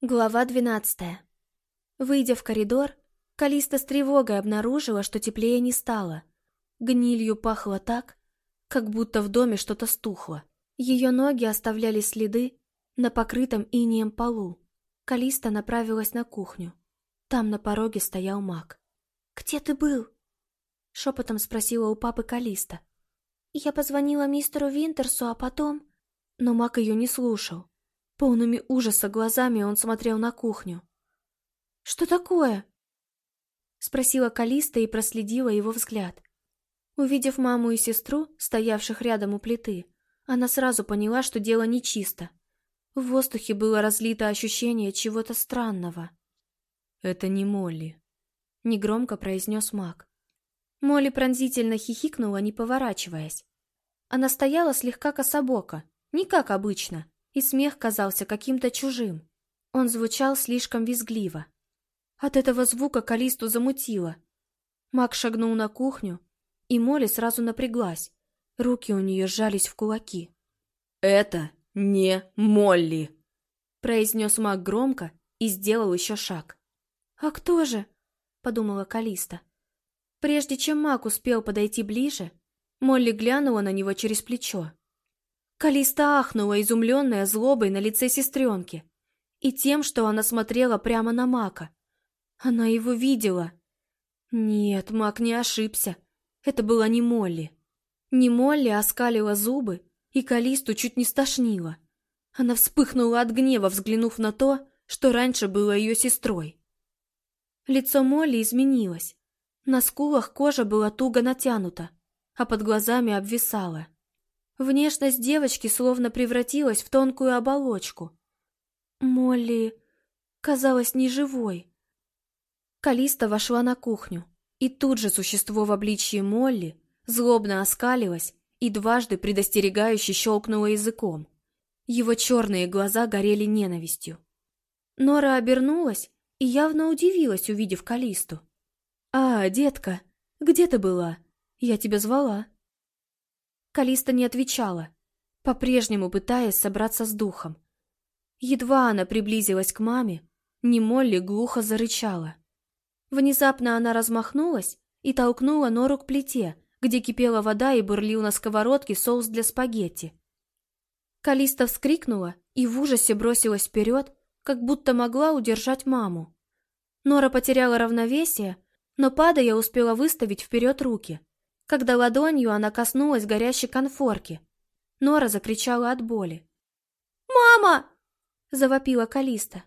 Глава двенадцатая. Выйдя в коридор, Калиста с тревогой обнаружила, что теплее не стало. Гнилью пахло так, как будто в доме что-то стухло. Ее ноги оставляли следы на покрытом инеем полу. Калиста направилась на кухню. Там на пороге стоял маг. «Где ты был?» Шепотом спросила у папы Калиста. «Я позвонила мистеру Винтерсу, а потом...» Но маг ее не слушал. Полными ужаса глазами он смотрел на кухню. «Что такое?» Спросила Калиста и проследила его взгляд. Увидев маму и сестру, стоявших рядом у плиты, она сразу поняла, что дело нечисто. В воздухе было разлито ощущение чего-то странного. «Это не Молли», — негромко произнес маг. Молли пронзительно хихикнула, не поворачиваясь. Она стояла слегка кособоко, не как обычно, и смех казался каким-то чужим. Он звучал слишком визгливо. От этого звука Калисту замутило. Мак шагнул на кухню, и Молли сразу напряглась. Руки у нее сжались в кулаки. «Это не Молли!» произнес Мак громко и сделал еще шаг. «А кто же?» — подумала Калиста. Прежде чем Мак успел подойти ближе, Молли глянула на него через плечо. Калиста ахнула, изумленная злобой на лице сестренки и тем, что она смотрела прямо на Мака. Она его видела. Нет, Мак не ошибся. Это была не Молли. Не Молли оскалила зубы, и Калисту чуть не стошнило. Она вспыхнула от гнева, взглянув на то, что раньше было ее сестрой. Лицо Молли изменилось. На скулах кожа была туго натянута, а под глазами обвисала. Внешность девочки словно превратилась в тонкую оболочку. Молли казалась неживой. Калиста вошла на кухню, и тут же существо в обличье Молли злобно оскалилось и дважды предостерегающе щелкнуло языком. Его черные глаза горели ненавистью. Нора обернулась и явно удивилась, увидев Калисту. «А, детка, где ты была? Я тебя звала». Калиста не отвечала, по-прежнему пытаясь собраться с духом. Едва она приблизилась к маме, Немолли глухо зарычала. Внезапно она размахнулась и толкнула Нору к плите, где кипела вода и бурлил на сковородке соус для спагетти. Калиста вскрикнула и в ужасе бросилась вперед, как будто могла удержать маму. Нора потеряла равновесие, но, падая, успела выставить вперед руки когда ладонью она коснулась горящей конфорки. Нора закричала от боли. «Мама!» — завопила Калиста.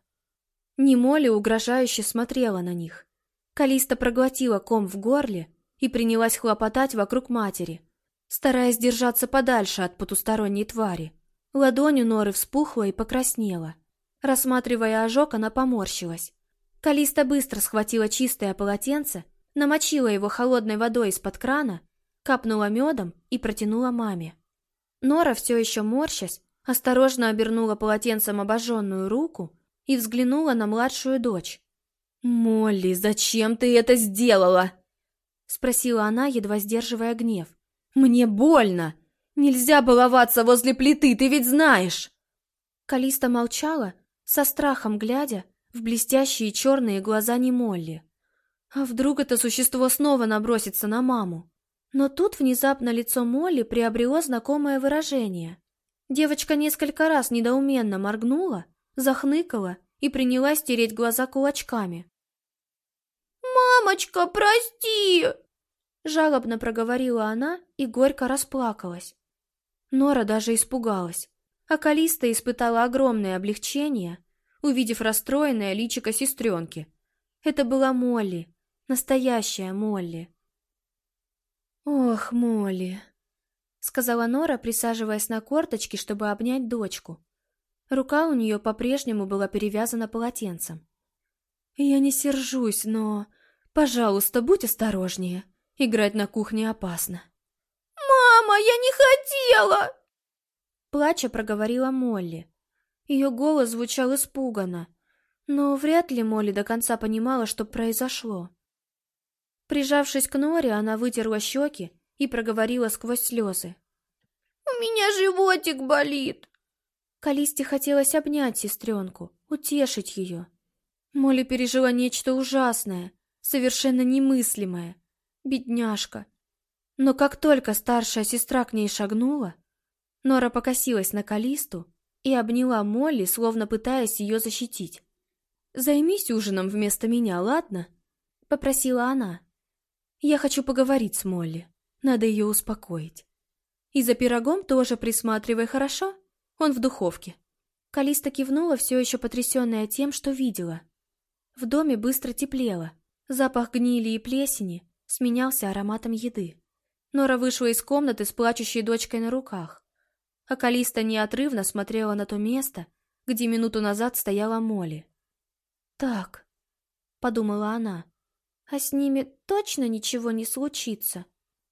Немоли угрожающе смотрела на них. Калиста проглотила ком в горле и принялась хлопотать вокруг матери, стараясь держаться подальше от потусторонней твари. Ладонь Норы вспухла и покраснела. Рассматривая ожог, она поморщилась. Калиста быстро схватила чистое полотенце, намочила его холодной водой из-под крана капнула медом и протянула маме. Нора, все еще морщась, осторожно обернула полотенцем обожженную руку и взглянула на младшую дочь. «Молли, зачем ты это сделала?» Спросила она, едва сдерживая гнев. «Мне больно! Нельзя баловаться возле плиты, ты ведь знаешь!» Калиста молчала, со страхом глядя в блестящие черные глаза Немолли. А вдруг это существо снова набросится на маму? Но тут внезапно лицо Молли приобрело знакомое выражение. Девочка несколько раз недоуменно моргнула, захныкала и принялась тереть глаза кулачками. «Мамочка, прости!» Жалобно проговорила она и горько расплакалась. Нора даже испугалась, а Калиста испытала огромное облегчение, увидев расстроенное личико сестренки. Это была Молли, настоящая Молли. «Ох, Молли», — сказала Нора, присаживаясь на корточки, чтобы обнять дочку. Рука у нее по-прежнему была перевязана полотенцем. «Я не сержусь, но... Пожалуйста, будь осторожнее. Играть на кухне опасно». «Мама, я не хотела!» Плача проговорила Молли. Ее голос звучал испуганно, но вряд ли Молли до конца понимала, что произошло. Прижавшись к Норе, она вытерла щеки и проговорила сквозь слезы. «У меня животик болит!» Калисте хотелось обнять сестренку, утешить ее. Молли пережила нечто ужасное, совершенно немыслимое. Бедняжка. Но как только старшая сестра к ней шагнула, Нора покосилась на Калисту и обняла Молли, словно пытаясь ее защитить. «Займись ужином вместо меня, ладно?» — попросила она. «Я хочу поговорить с Молли. Надо ее успокоить. И за пирогом тоже присматривай, хорошо? Он в духовке». Калиста кивнула, все еще потрясенная тем, что видела. В доме быстро теплело. Запах гнили и плесени сменялся ароматом еды. Нора вышла из комнаты с плачущей дочкой на руках. А Калиста неотрывно смотрела на то место, где минуту назад стояла Молли. «Так», — подумала она, — «а с ними точно ничего не случится?»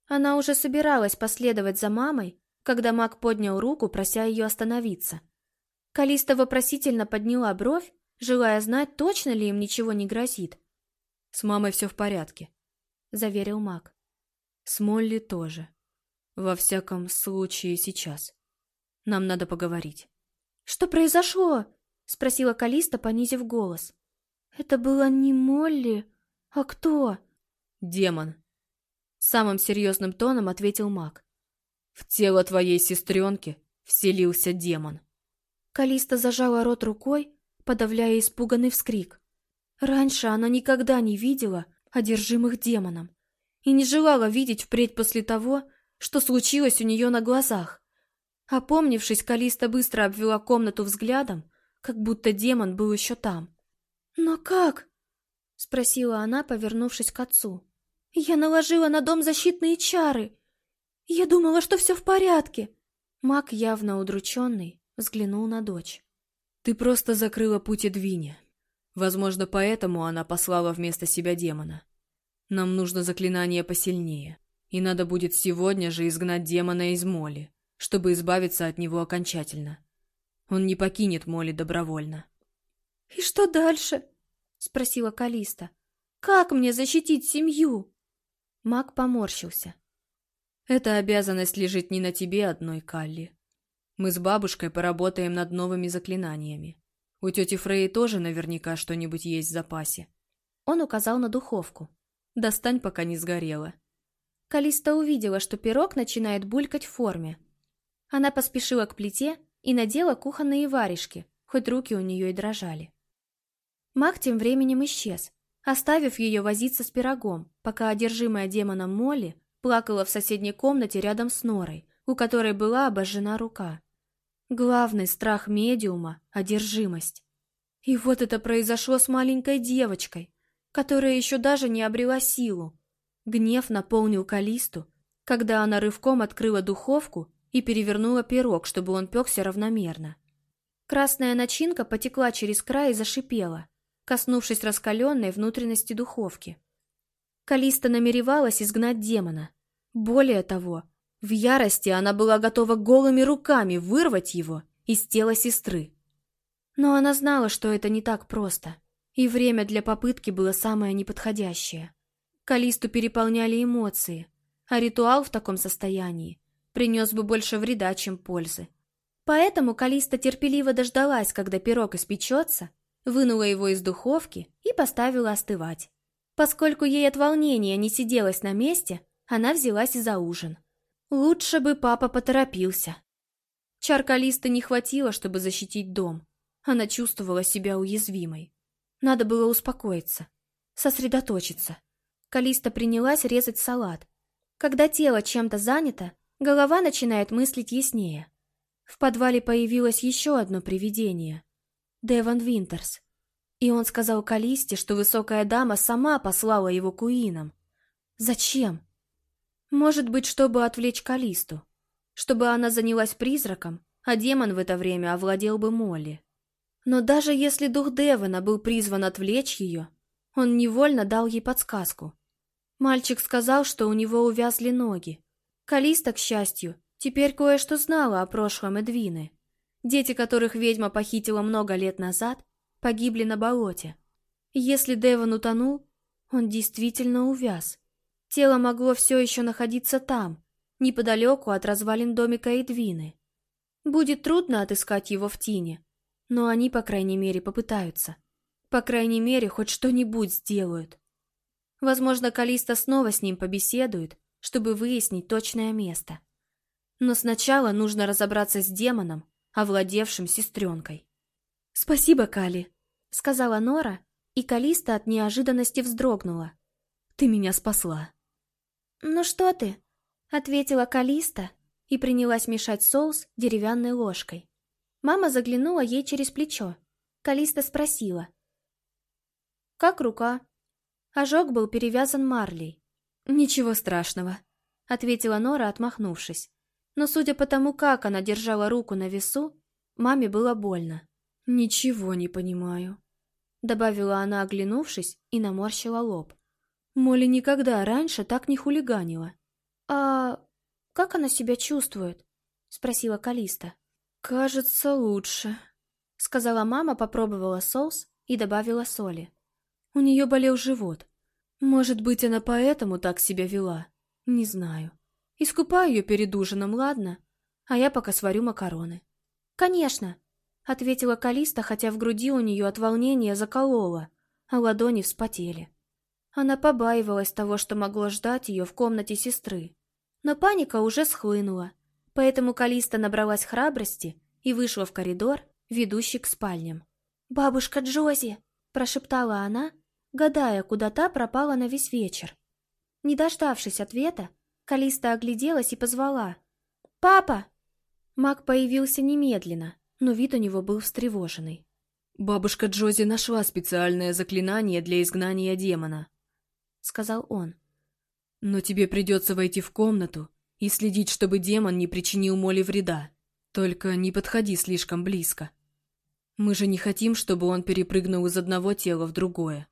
Она уже собиралась последовать за мамой, когда маг поднял руку, прося ее остановиться. Калиста вопросительно подняла бровь, желая знать, точно ли им ничего не грозит. «С мамой все в порядке», — заверил маг. «С Молли тоже. Во всяком случае, сейчас. Нам надо поговорить». «Что произошло?» — спросила Калиста, понизив голос. «Это была не Молли, а кто?» «Демон», — самым серьезным тоном ответил маг. «В тело твоей сестренки вселился демон». Калиста зажала рот рукой, подавляя испуганный вскрик. Раньше она никогда не видела одержимых демоном и не желала видеть впредь после того, что случилось у нее на глазах. Опомнившись, Калиста быстро обвела комнату взглядом, как будто демон был еще там. «Но как?» — спросила она, повернувшись к отцу. «Я наложила на дом защитные чары. Я думала, что все в порядке». Маг, явно удрученный, взглянул на дочь. Ты просто закрыла путь Эдвине. Возможно, поэтому она послала вместо себя демона. Нам нужно заклинание посильнее. И надо будет сегодня же изгнать демона из Моли, чтобы избавиться от него окончательно. Он не покинет Моли добровольно. «И что дальше?» — спросила Калиста. «Как мне защитить семью?» Маг поморщился. «Эта обязанность лежит не на тебе одной, Калли. Мы с бабушкой поработаем над новыми заклинаниями. У тети Фреи тоже наверняка что-нибудь есть в запасе. Он указал на духовку. Достань, пока не сгорело. Калиста увидела, что пирог начинает булькать в форме. Она поспешила к плите и надела кухонные варежки, хоть руки у нее и дрожали. Маг тем временем исчез, оставив ее возиться с пирогом, пока одержимая демоном Молли плакала в соседней комнате рядом с Норой, у которой была обожжена рука. Главный страх медиума — одержимость. И вот это произошло с маленькой девочкой, которая еще даже не обрела силу. Гнев наполнил Калисту, когда она рывком открыла духовку и перевернула пирог, чтобы он пекся равномерно. Красная начинка потекла через край и зашипела, коснувшись раскаленной внутренности духовки. Калиста намеревалась изгнать демона. Более того, в ярости она была готова голыми руками вырвать его из тела сестры. Но она знала, что это не так просто, и время для попытки было самое неподходящее. Калисту переполняли эмоции, а ритуал в таком состоянии принес бы больше вреда, чем пользы. Поэтому Калиста терпеливо дождалась, когда пирог испечется, вынула его из духовки и поставила остывать. Поскольку ей от волнения не сиделась на месте, она взялась за ужин – Лучше бы папа поторопился. Чар Калисты не хватило, чтобы защитить дом. Она чувствовала себя уязвимой. Надо было успокоиться, сосредоточиться. Калиста принялась резать салат. Когда тело чем-то занято, голова начинает мыслить яснее. В подвале появилось еще одно привидение. Деван Винтерс. И он сказал Калисте, что высокая дама сама послала его куинам. Зачем? Может быть, чтобы отвлечь Калисту. Чтобы она занялась призраком, а демон в это время овладел бы Молли. Но даже если дух Девона был призван отвлечь ее, он невольно дал ей подсказку. Мальчик сказал, что у него увязли ноги. Калиста, к счастью, теперь кое-что знала о прошлом Эдвины. Дети, которых ведьма похитила много лет назад, погибли на болоте. Если Девон утонул, он действительно увяз. Тело могло все еще находиться там, неподалеку от развалин домика Эдвины. Будет трудно отыскать его в тине, Но они, по крайней мере, попытаются. По крайней мере, хоть что-нибудь сделают. Возможно, Калиста снова с ним побеседует, чтобы выяснить точное место. Но сначала нужно разобраться с демоном, овладевшим сестренкой. «Спасибо, Кали», — сказала Нора, и Калиста от неожиданности вздрогнула. «Ты меня спасла». «Ну что ты?» — ответила Калиста и принялась мешать соус деревянной ложкой. Мама заглянула ей через плечо. Калиста спросила. «Как рука?» Ожог был перевязан марлей. «Ничего страшного», — ответила Нора, отмахнувшись. Но судя по тому, как она держала руку на весу, маме было больно. «Ничего не понимаю», — добавила она, оглянувшись, и наморщила лоб. Молли никогда раньше так не хулиганила. «А как она себя чувствует?» — спросила Калиста. «Кажется, лучше», — сказала мама, попробовала соус и добавила соли. У нее болел живот. Может быть, она поэтому так себя вела? Не знаю. Искупаю ее перед ужином, ладно? А я пока сварю макароны. «Конечно», — ответила Калиста, хотя в груди у нее от волнения заколола, а ладони вспотели. Она побаивалась того, что могло ждать ее в комнате сестры. Но паника уже схлынула, поэтому Калиста набралась храбрости и вышла в коридор, ведущий к спальням. «Бабушка Джози!» – прошептала она, гадая, куда та пропала на весь вечер. Не дождавшись ответа, Калиста огляделась и позвала. «Папа!» Маг появился немедленно, но вид у него был встревоженный. «Бабушка Джози нашла специальное заклинание для изгнания демона», — сказал он. «Но тебе придется войти в комнату и следить, чтобы демон не причинил Молли вреда. Только не подходи слишком близко. Мы же не хотим, чтобы он перепрыгнул из одного тела в другое».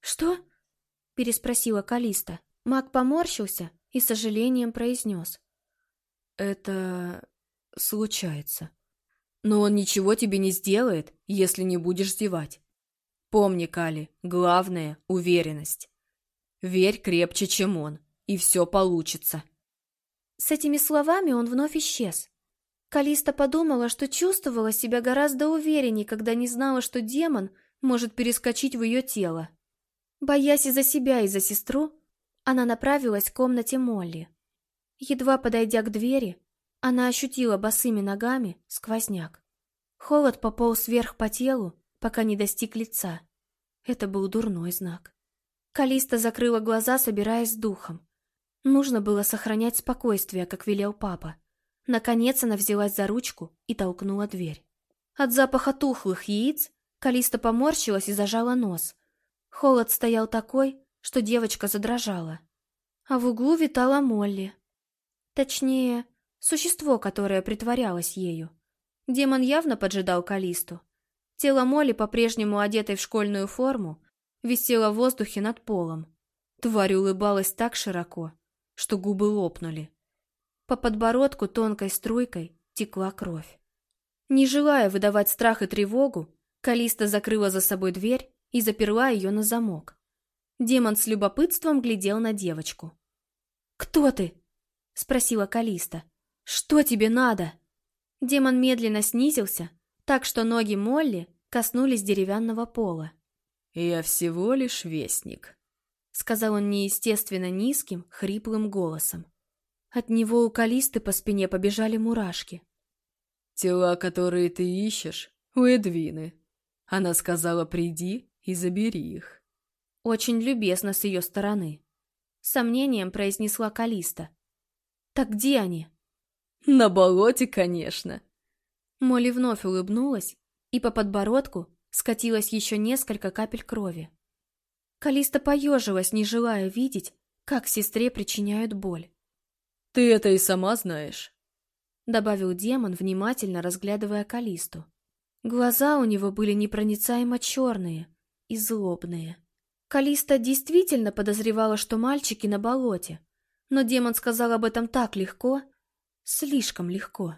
«Что?» — переспросила Калиста. Маг поморщился и сожалением произнес. «Это... случается. Но он ничего тебе не сделает, если не будешь зевать. Помни, Кали, главное — уверенность. Верь крепче, чем он, и все получится». С этими словами он вновь исчез. Калиста подумала, что чувствовала себя гораздо увереннее, когда не знала, что демон может перескочить в ее тело. Боясь и за себя, и за сестру, она направилась к комнате Молли. Едва подойдя к двери, она ощутила босыми ногами сквозняк. Холод пополз вверх по телу, пока не достиг лица. Это был дурной знак. Калиста закрыла глаза, собираясь с духом. Нужно было сохранять спокойствие, как велел папа. Наконец она взялась за ручку и толкнула дверь. От запаха тухлых яиц Калиста поморщилась и зажала нос. Холод стоял такой, что девочка задрожала. А в углу витала Молли. Точнее, существо, которое притворялось ею. Демон явно поджидал Калисту. Тело Молли, по-прежнему одетой в школьную форму, висело в воздухе над полом. Тварь улыбалась так широко, что губы лопнули. По подбородку тонкой струйкой текла кровь. Не желая выдавать страх и тревогу, Калиста закрыла за собой дверь и заперла ее на замок. Демон с любопытством глядел на девочку. «Кто ты?» — спросила Калиста. «Что тебе надо?» Демон медленно снизился, так что ноги Молли коснулись деревянного пола. «Я всего лишь вестник», — сказал он неестественно низким, хриплым голосом. От него у Калисты по спине побежали мурашки. «Тела, которые ты ищешь, у Эдвины. Она сказала, приди и забери их». Очень любезно с ее стороны. С сомнением произнесла Калиста. «Так где они?» «На болоте, конечно!» Молли вновь улыбнулась, и по подбородку скатилось еще несколько капель крови. Калиста поежилась, не желая видеть, как сестре причиняют боль. «Ты это и сама знаешь», — добавил демон, внимательно разглядывая Калисту. Глаза у него были непроницаемо черные и злобные. Калиста действительно подозревала, что мальчики на болоте, но демон сказал об этом так легко, слишком легко.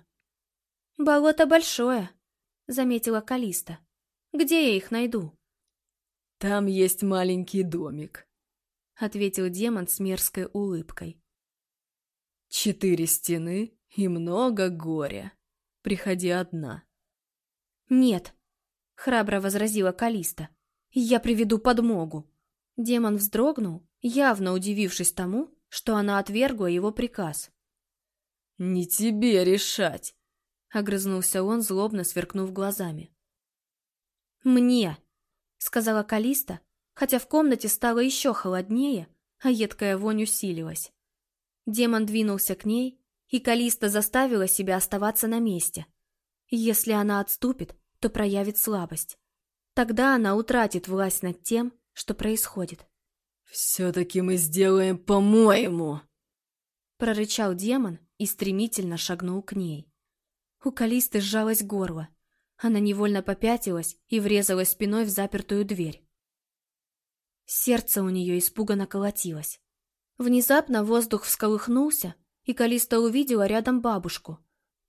«Болото большое», — заметила Калиста. «Где я их найду?» «Там есть маленький домик», — ответил демон с мерзкой улыбкой. «Четыре стены и много горя. Приходи одна». «Нет», — храбро возразила Калиста. «Я приведу подмогу». Демон вздрогнул, явно удивившись тому, что она отвергла его приказ. «Не тебе решать», — огрызнулся он, злобно сверкнув глазами. «Мне», — сказала Калиста, хотя в комнате стало еще холоднее, а едкая вонь усилилась. Демон двинулся к ней, и Калиста заставила себя оставаться на месте. Если она отступит, то проявит слабость. Тогда она утратит власть над тем, что происходит. «Все-таки мы сделаем по-моему!» Прорычал демон и стремительно шагнул к ней. У Калисты сжалось горло. Она невольно попятилась и врезалась спиной в запертую дверь. Сердце у нее испуганно колотилось. Внезапно воздух всколыхнулся, и Калиста увидела рядом бабушку.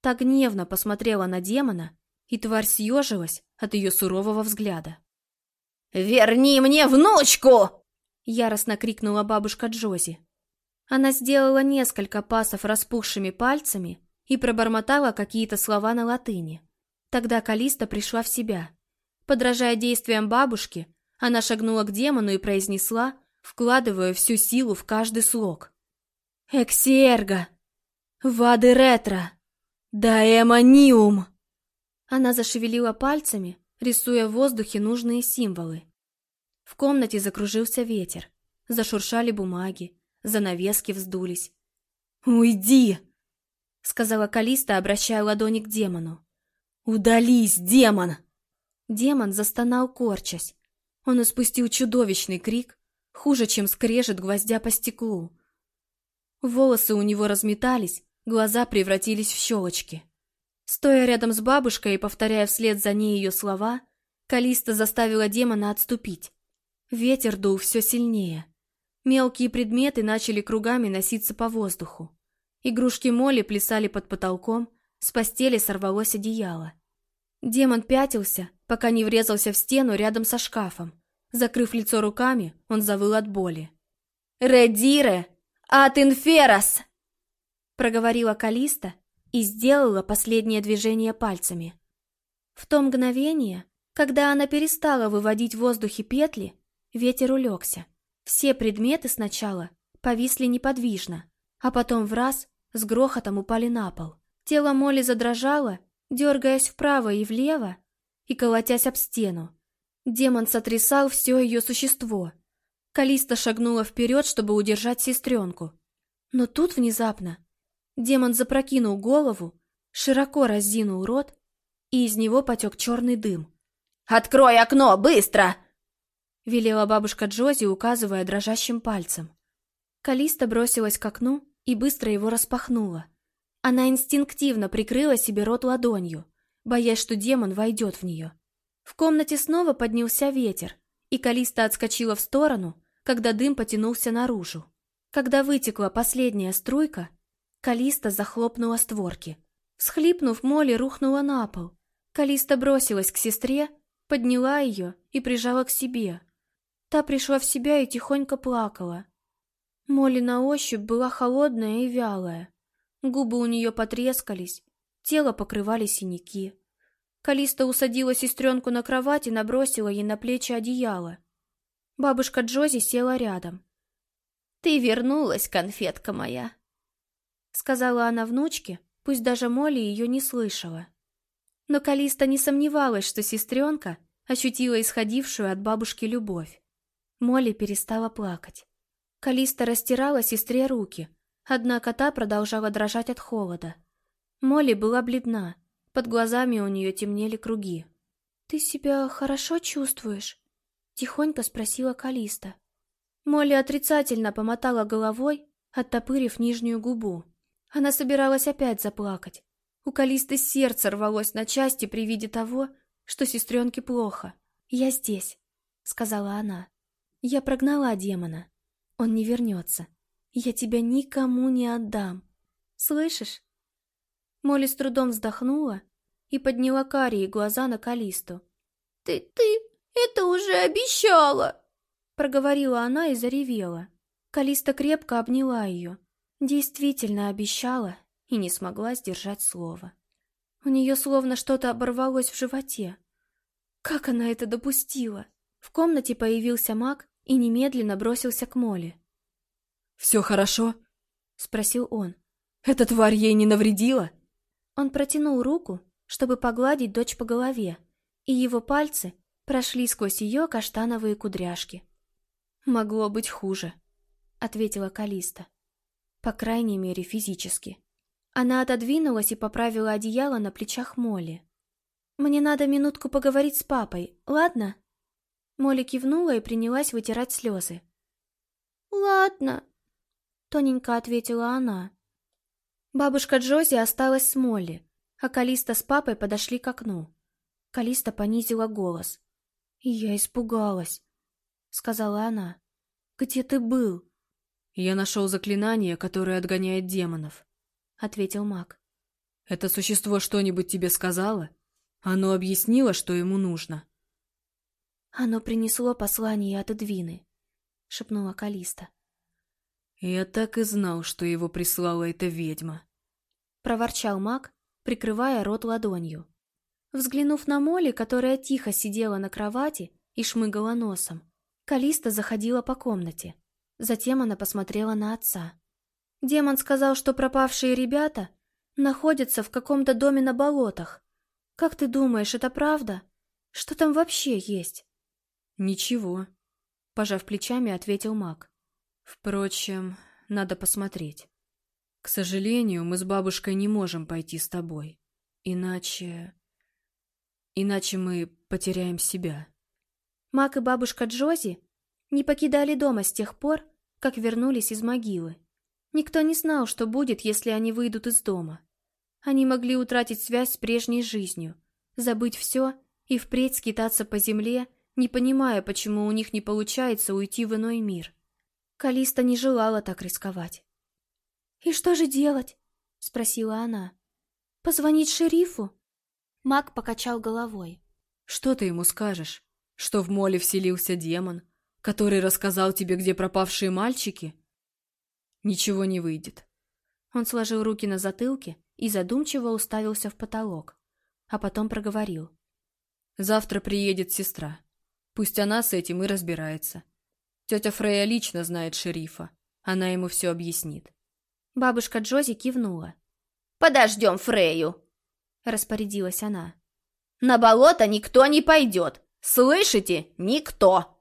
Так гневно посмотрела на демона, и тварь съежилась от ее сурового взгляда. «Верни мне внучку!» Яростно крикнула бабушка Джози. Она сделала несколько пасов распухшими пальцами и пробормотала какие-то слова на латыни. Тогда Калиста пришла в себя. Подражая действиям бабушки, она шагнула к демону и произнесла, вкладывая всю силу в каждый слог. «Эксиерго! Вады ретро! Даэмониум!» Она зашевелила пальцами, рисуя в воздухе нужные символы. В комнате закружился ветер, зашуршали бумаги, занавески вздулись. «Уйди!» — сказала Калиста, обращая ладони к демону. «Удались, демон!» Демон застонал, корчась. Он испустил чудовищный крик, хуже, чем скрежет гвоздя по стеклу. Волосы у него разметались, глаза превратились в щелочки. Стоя рядом с бабушкой и повторяя вслед за ней ее слова, Калиста заставила демона отступить. Ветер дул все сильнее. Мелкие предметы начали кругами носиться по воздуху. Игрушки Молли плясали под потолком, с постели сорвалось одеяло. Демон пятился, пока не врезался в стену рядом со шкафом. Закрыв лицо руками, он завыл от боли. «Редире! Ат инферас!» проговорила Калиста и сделала последнее движение пальцами. В то мгновение, когда она перестала выводить в воздухе петли, ветер улегся. Все предметы сначала повисли неподвижно, а потом в раз с грохотом упали на пол. Тело Молли задрожало, дергаясь вправо и влево и колотясь об стену. Демон сотрясал все ее существо. Калиста шагнула вперед, чтобы удержать сестренку. Но тут внезапно демон запрокинул голову, широко разинул рот, и из него потек черный дым. «Открой окно, быстро!» велела бабушка Джози, указывая дрожащим пальцем. Калиста бросилась к окну и быстро его распахнула. Она инстинктивно прикрыла себе рот ладонью, боясь, что демон войдет в нее. В комнате снова поднялся ветер, и Калиста отскочила в сторону, когда дым потянулся наружу. Когда вытекла последняя струйка, Калиста захлопнула створки. Схлипнув, Молли рухнула на пол. Калиста бросилась к сестре, подняла ее и прижала к себе. Та пришла в себя и тихонько плакала. Молли на ощупь была холодная и вялая. Губы у нее потрескались, тело покрывали синяки. Калиста усадила сестренку на кровать и набросила ей на плечи одеяло. Бабушка Джози села рядом. «Ты вернулась, конфетка моя», — сказала она внучке, пусть даже Молли ее не слышала. Но Калиста не сомневалась, что сестренка ощутила исходившую от бабушки любовь. Молли перестала плакать. Калиста растирала сестре руки, однако та продолжала дрожать от холода. Молли была бледна, под глазами у нее темнели круги. «Ты себя хорошо чувствуешь?» — тихонько спросила Калиста. Молли отрицательно помотала головой, оттопырив нижнюю губу. Она собиралась опять заплакать. У Калисты сердце рвалось на части при виде того, что сестренке плохо. «Я здесь», — сказала она. «Я прогнала демона. Он не вернется. Я тебя никому не отдам. Слышишь?» Молли с трудом вздохнула и подняла карие глаза на Калисту. «Ты, ты это уже обещала!» Проговорила она и заревела. Калиста крепко обняла ее. Действительно обещала и не смогла сдержать слова. У нее словно что-то оборвалось в животе. Как она это допустила? В комнате появился маг и немедленно бросился к Моле. «Все хорошо?» — спросил он. «Эта тварь ей не навредила?» Он протянул руку, чтобы погладить дочь по голове, и его пальцы прошли сквозь ее каштановые кудряшки. «Могло быть хуже», — ответила Калиста. «По крайней мере, физически». Она отодвинулась и поправила одеяло на плечах Молли. «Мне надо минутку поговорить с папой, ладно?» Молли кивнула и принялась вытирать слезы. «Ладно», — тоненько ответила она. Бабушка Джози осталась с Молли, а Калиста с папой подошли к окну. Калиста понизила голос. «И я испугалась», — сказала она. «Где ты был?» «Я нашел заклинание, которое отгоняет демонов», — ответил маг. «Это существо что-нибудь тебе сказало? Оно объяснило, что ему нужно?» «Оно принесло послание от Эдвины», — шепнула Калиста. «Я так и знал, что его прислала эта ведьма», — проворчал маг, прикрывая рот ладонью. Взглянув на Молли, которая тихо сидела на кровати и шмыгала носом, Калиста заходила по комнате. Затем она посмотрела на отца. Демон сказал, что пропавшие ребята находятся в каком-то доме на болотах. Как ты думаешь, это правда? Что там вообще есть? Ничего, пожав плечами, ответил маг. Впрочем, надо посмотреть. К сожалению, мы с бабушкой не можем пойти с тобой. Иначе... Иначе мы потеряем себя. Мак и бабушка Джози не покидали дома с тех пор, как вернулись из могилы. Никто не знал, что будет, если они выйдут из дома. Они могли утратить связь с прежней жизнью, забыть все и впредь скитаться по земле, не понимая, почему у них не получается уйти в иной мир. Калиста не желала так рисковать. «И что же делать?» — спросила она. «Позвонить шерифу?» Мак покачал головой. «Что ты ему скажешь? Что в моле вселился демон, который рассказал тебе, где пропавшие мальчики? Ничего не выйдет. Он сложил руки на затылке и задумчиво уставился в потолок, а потом проговорил. Завтра приедет сестра. Пусть она с этим и разбирается. Тетя Фрея лично знает шерифа. Она ему все объяснит. Бабушка Джози кивнула. «Подождем Фрею», — распорядилась она. «На болото никто не пойдет. Слышите? Никто!»